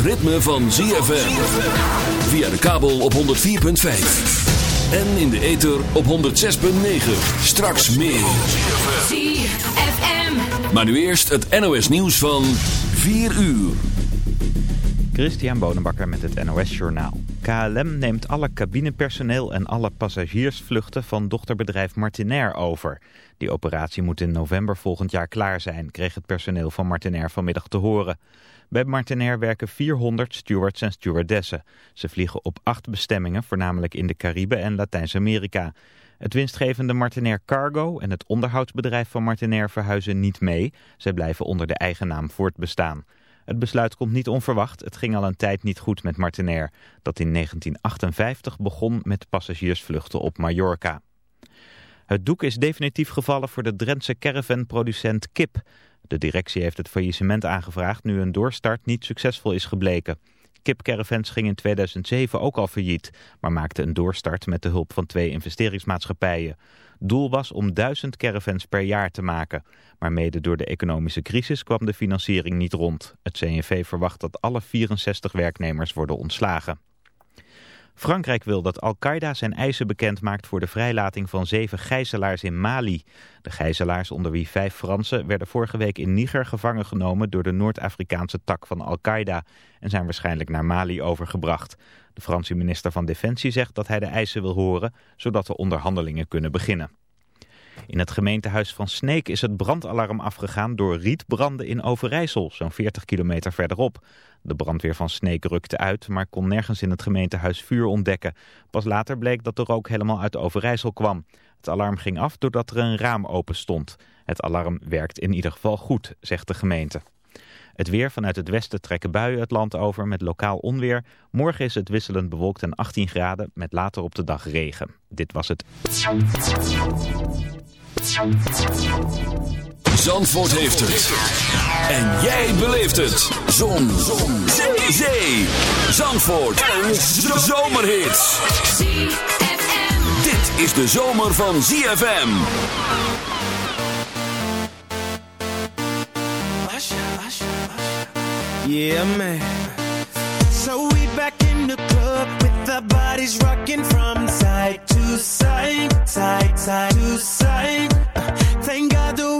Het ritme van ZFM. Via de kabel op 104.5. En in de ether op 106.9. Straks meer. ZFM. Maar nu eerst het NOS nieuws van 4 uur. Christian Bonenbakker met het NOS Journaal. KLM neemt alle cabinepersoneel en alle passagiersvluchten van dochterbedrijf Martinair over. Die operatie moet in november volgend jaar klaar zijn, kreeg het personeel van Martinair vanmiddag te horen. Bij Martinair werken 400 stewards en stewardessen. Ze vliegen op acht bestemmingen, voornamelijk in de Cariben en Latijns-Amerika. Het winstgevende Martinair Cargo en het onderhoudsbedrijf van Martinair verhuizen niet mee. Zij blijven onder de eigen naam voortbestaan. Het besluit komt niet onverwacht. Het ging al een tijd niet goed met Martinair, dat in 1958 begon met passagiersvluchten op Mallorca. Het doek is definitief gevallen voor de Drentse caravanproducent Kip. De directie heeft het faillissement aangevraagd nu een doorstart niet succesvol is gebleken. Kip Caravans ging in 2007 ook al failliet, maar maakte een doorstart met de hulp van twee investeringsmaatschappijen. Doel was om duizend caravans per jaar te maken. Maar mede door de economische crisis kwam de financiering niet rond. Het CNV verwacht dat alle 64 werknemers worden ontslagen. Frankrijk wil dat Al-Qaeda zijn eisen bekend maakt voor de vrijlating van zeven gijzelaars in Mali. De gijzelaars, onder wie vijf Fransen, werden vorige week in Niger gevangen genomen door de Noord-Afrikaanse tak van Al-Qaeda en zijn waarschijnlijk naar Mali overgebracht. De Franse minister van Defensie zegt dat hij de eisen wil horen, zodat de onderhandelingen kunnen beginnen. In het gemeentehuis van Sneek is het brandalarm afgegaan door rietbranden in Overijssel, zo'n 40 kilometer verderop. De brandweer van Sneek rukte uit, maar kon nergens in het gemeentehuis vuur ontdekken. Pas later bleek dat de rook helemaal uit Overijssel kwam. Het alarm ging af doordat er een raam open stond. Het alarm werkt in ieder geval goed, zegt de gemeente. Het weer vanuit het westen trekken buien het land over met lokaal onweer. Morgen is het wisselend bewolkt en 18 graden met later op de dag regen. Dit was het. Zandvoort heeft het. En jij beleeft het. Zon. Zon. Zee. Zee. Zandvoort. Een zomerhit. Dit is de zomer van ZFM. Yeah, man. So we back in the club with our bodies rocking from side to side, side, side to side. Uh, thank God the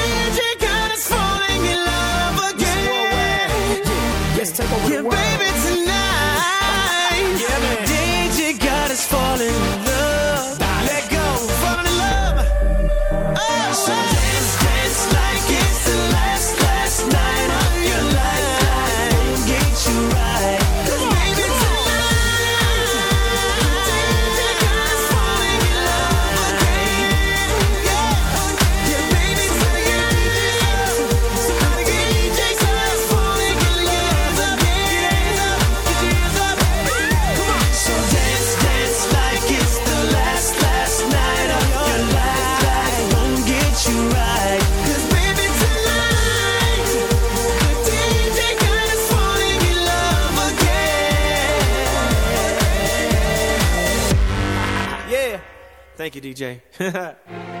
you, DJ.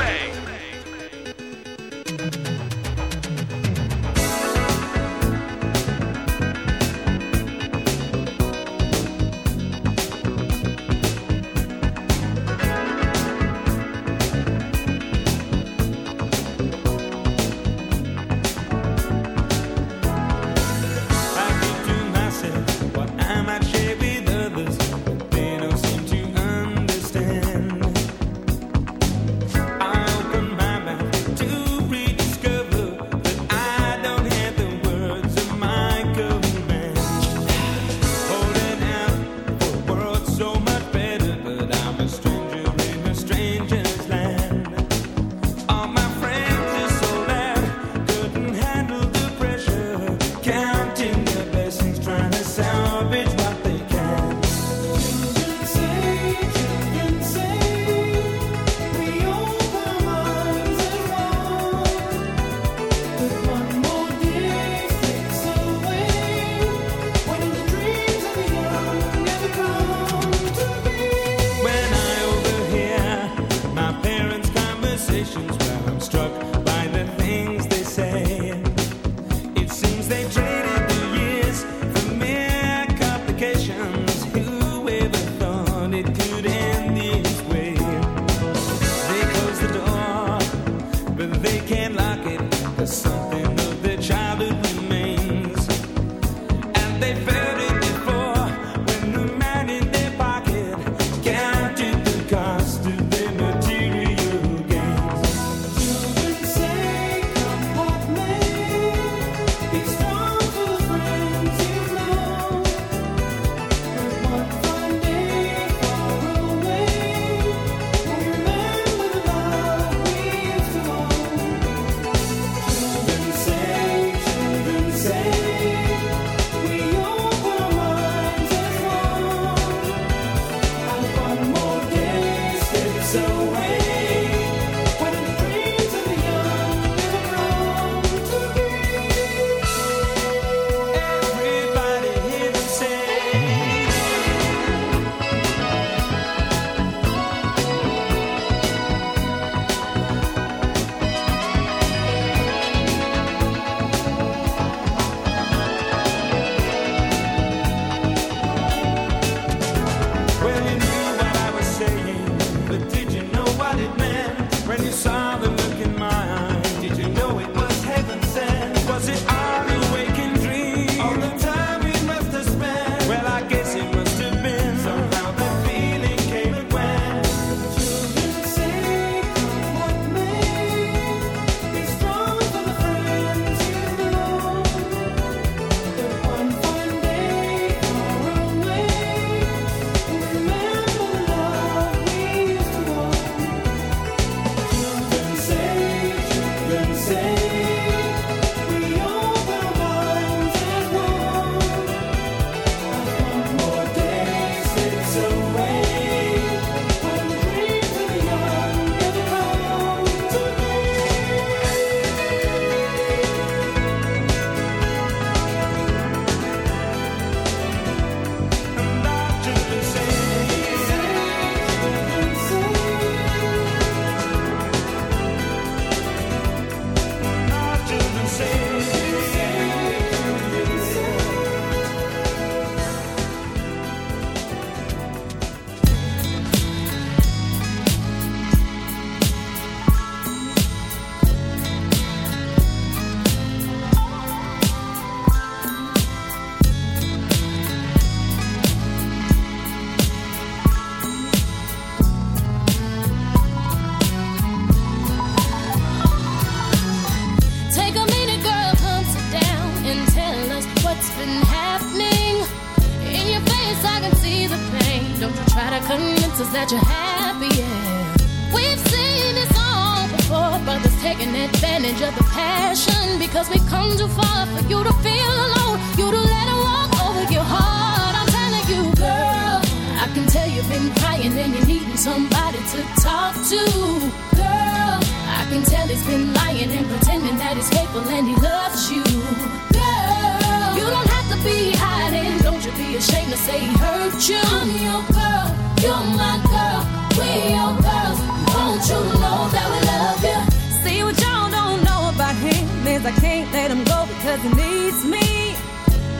ashamed to say he hurt you. I'm your girl, you're my girl, we're your girls. Don't you know that we love you? See what y'all don't know about him is I can't let him go because he needs me.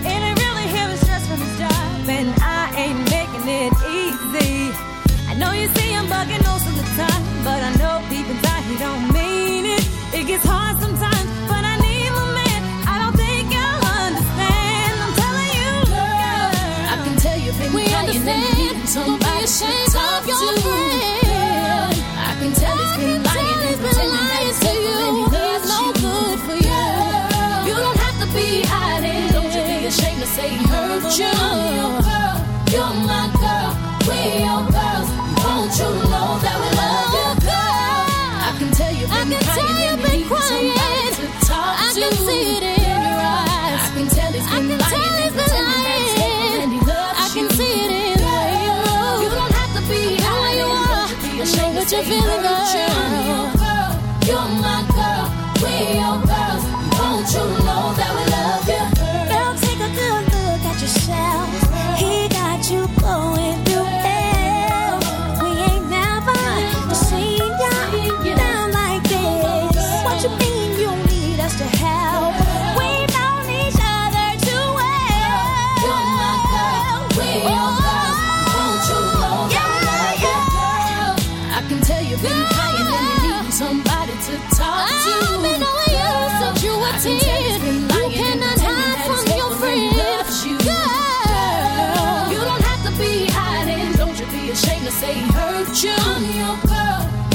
And it really him stress from his job, and I ain't making it easy. I know you see him bugging most of the time, but I know deep inside he don't mean it. It gets hard sometimes. Talk of your to.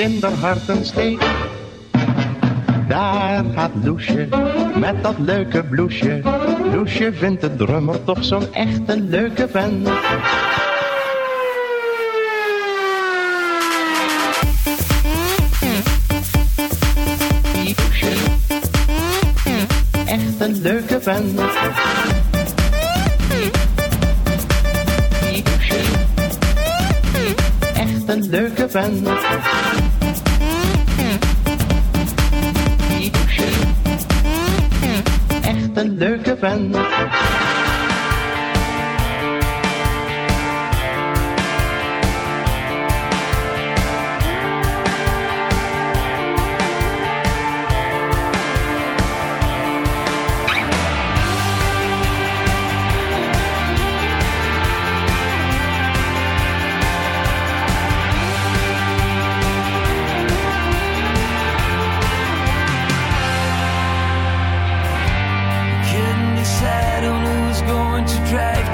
In haar hart een steek. Daar gaat Loesje met dat leuke bloesje. Loesje vindt de drummer toch zo'n echte leuke vent. Echt een leuke vent. Echt een leuke vent. een leuke vent.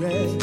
much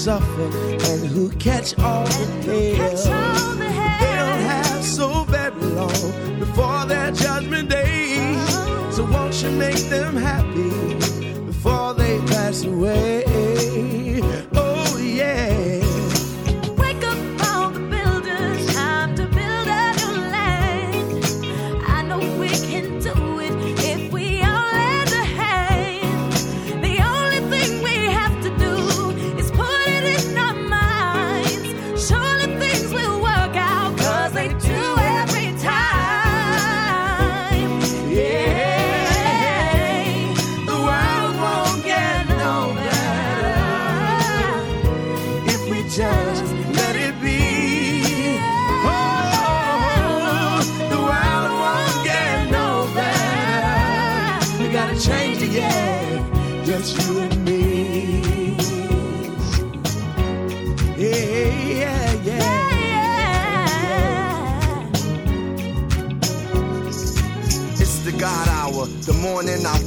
suffer and who catch all the pain.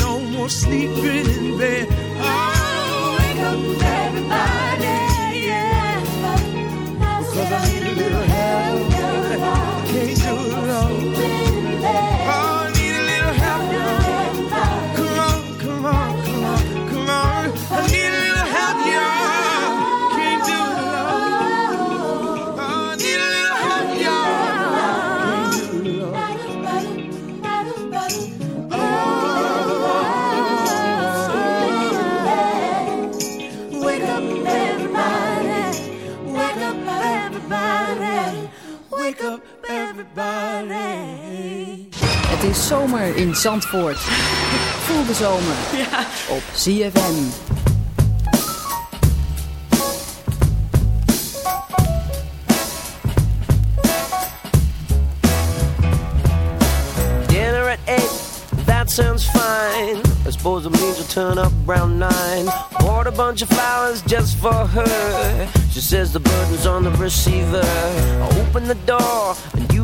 No more sleeping in bed. Oh, wake up, everybody, yeah. Cause I need a little help. Het is zomer in Zandvoort. Voel de zomer Ja. op ZFM. Dinner at eight, that sounds fine. I suppose it means we'll turn up around nine. Bought a bunch of flowers just for her. She says the burden's on the receiver. I open the door and you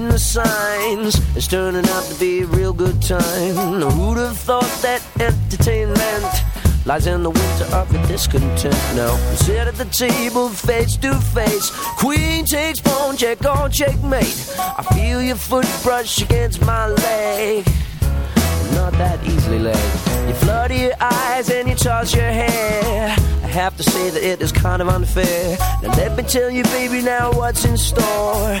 Reading the signs. It's turning out to be a real good time. Who'd have thought that entertainment lies in the winter of discontent? Now, sit at the table face to face. Queen takes pawn, check on checkmate. I feel your foot brush against my leg. Not that easily laid. You flutter your eyes and you toss your hair. I have to say that it is kind of unfair. Now let me tell you, baby, now what's in store.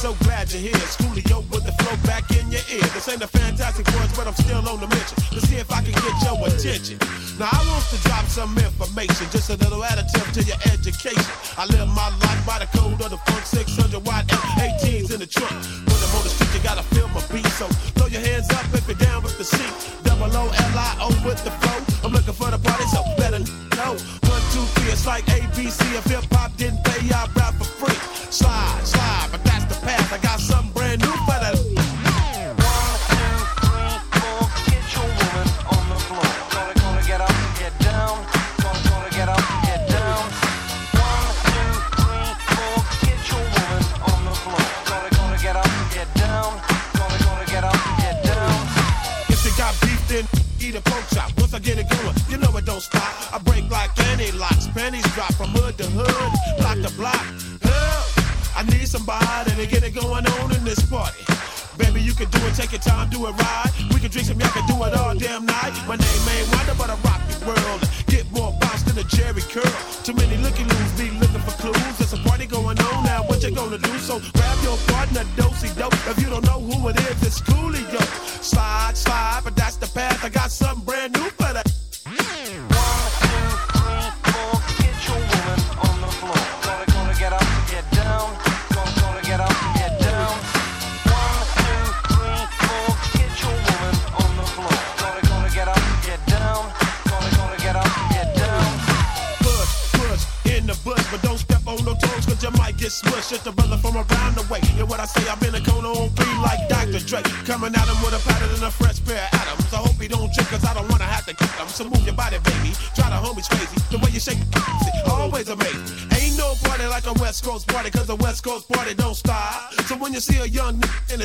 So glad you're here. Schoolio with the flow back in your ear. This ain't a fantastic voice, but I'm still on the mission. Let's see if I can get your attention. Now, I want to drop some information, just a little additive to your education. I live my life by the code of the funk 600 watt F18s in the trunk. When I'm on the street, you gotta feel my beat. So throw your hands up if you're down with the seat. Double O L I O with the flow. I'm looking for the party, so better know. One, two, three, it's like ABC. If hip hop didn't to get it going on in this party. Baby, you can do it, take your time, do it right. We can drink some, y'all can do it all damn night. My name ain't Wonder, but I rock the world. Get more bounce than a Jheri curl. Too many looky loos be looking for clues. There's a party going on now, what you gonna do? So grab your partner, dosey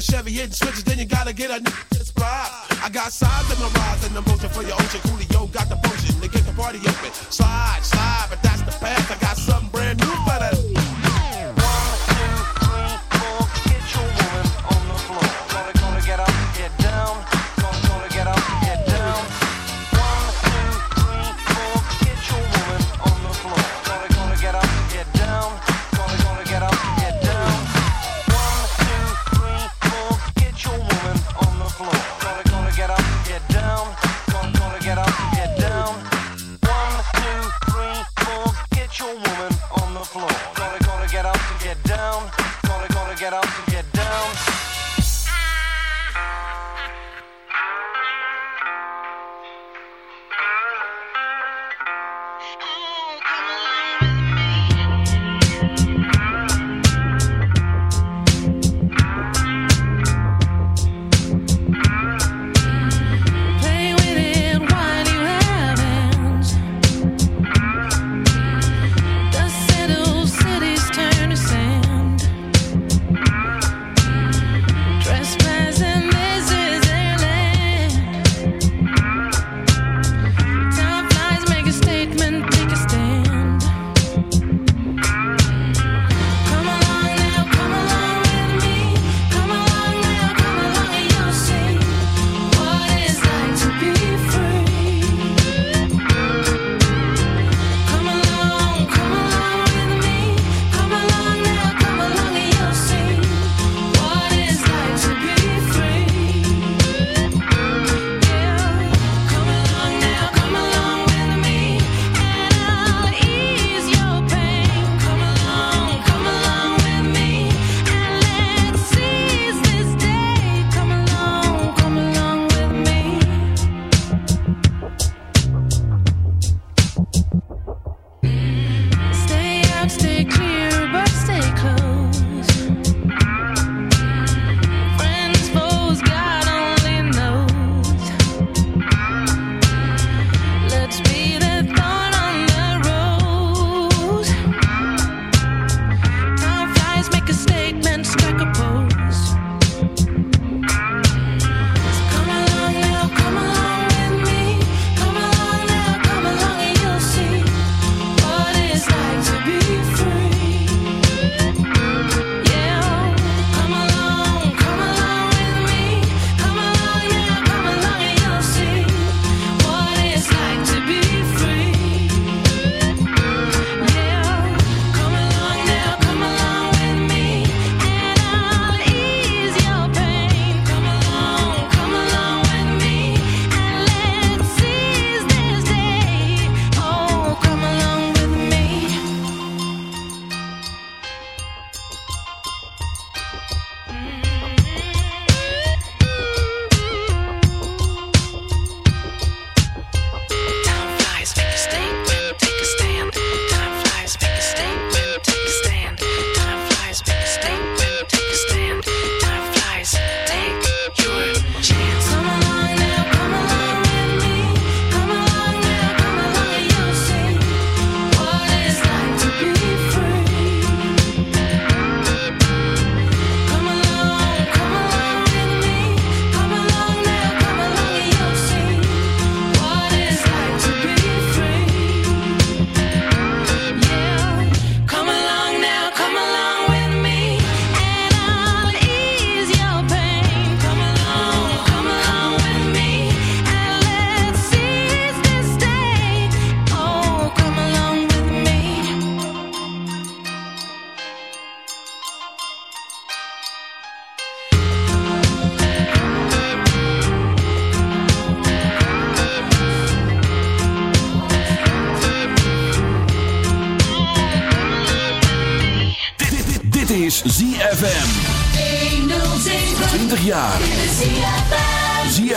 Chevy hitting switches, then you gotta get a nigga